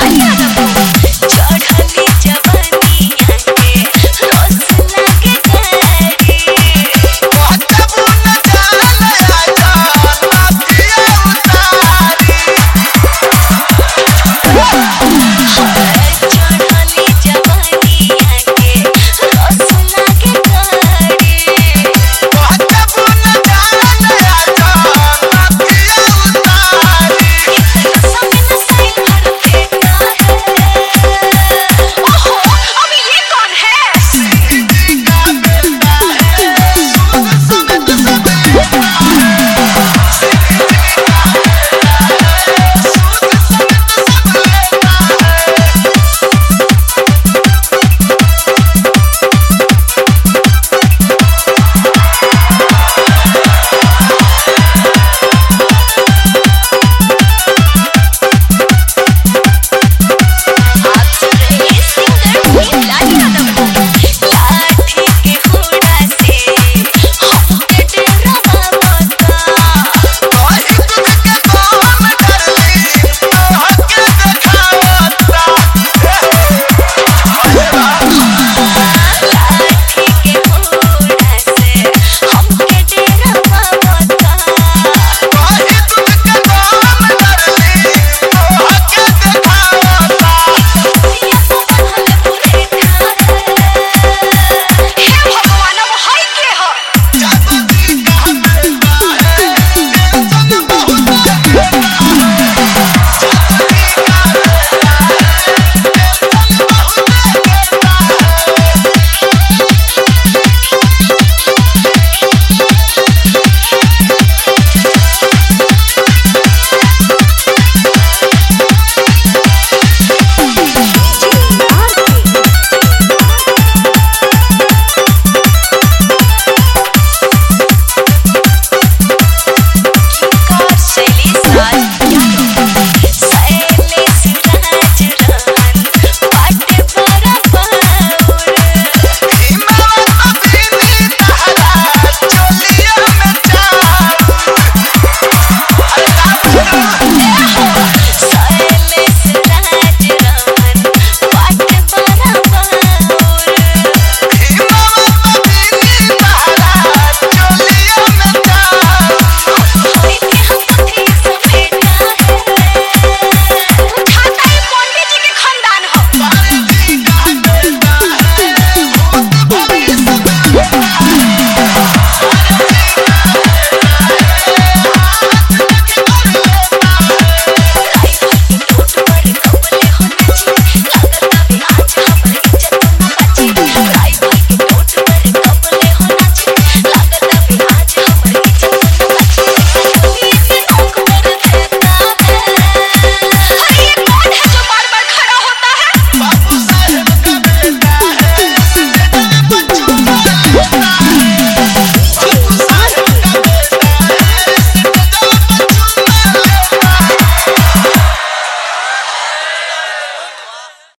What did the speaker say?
诶呀。